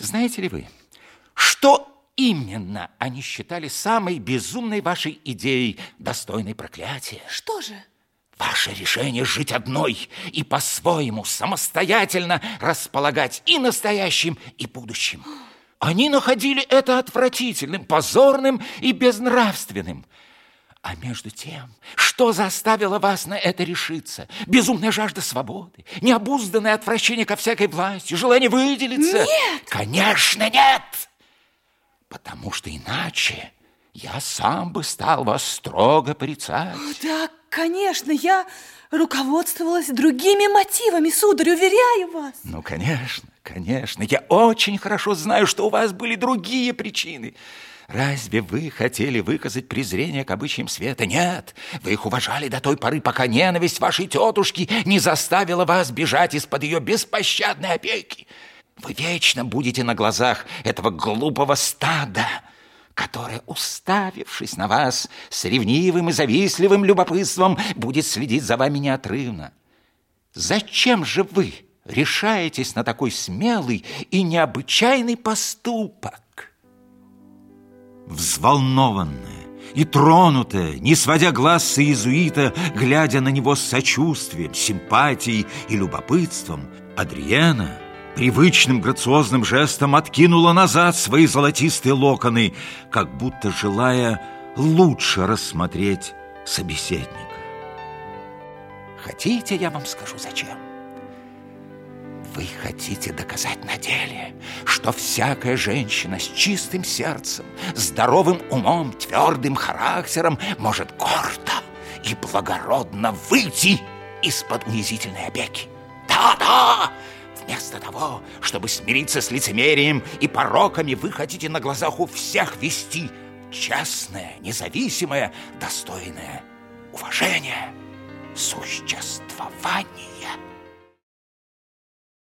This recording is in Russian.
Знаете ли вы, что именно они считали самой безумной вашей идеей, достойной проклятия? Что же? Ваше решение жить одной и по-своему самостоятельно располагать и настоящим, и будущим. Они находили это отвратительным, позорным и безнравственным. А между тем, что заставило вас на это решиться? Безумная жажда свободы, необузданное отвращение ко всякой власти, желание выделиться? Нет! Конечно, нет! Потому что иначе я сам бы стал вас строго порицать. Да, конечно, я руководствовалась другими мотивами, сударь, уверяю вас. Ну, конечно, конечно. Я очень хорошо знаю, что у вас были другие причины. Разве вы хотели выказать презрение к обычаям света? Нет, вы их уважали до той поры, пока ненависть вашей тетушки не заставила вас бежать из-под ее беспощадной опеки. Вы вечно будете на глазах этого глупого стада, которое, уставившись на вас с ревнивым и завистливым любопытством, будет следить за вами неотрывно. Зачем же вы решаетесь на такой смелый и необычайный поступок? Взволнованная и тронутая, не сводя глаз с иезуита, глядя на него с сочувствием, симпатией и любопытством, Адриена привычным грациозным жестом откинула назад свои золотистые локоны, как будто желая лучше рассмотреть собеседника. Хотите, я вам скажу, зачем? Вы хотите доказать на деле, что всякая женщина с чистым сердцем, здоровым умом, твердым характером может гордо и благородно выйти из-под унизительной опеки. Да-да! Вместо того, чтобы смириться с лицемерием и пороками, вы хотите на глазах у всех вести честное, независимое, достойное уважение, существование.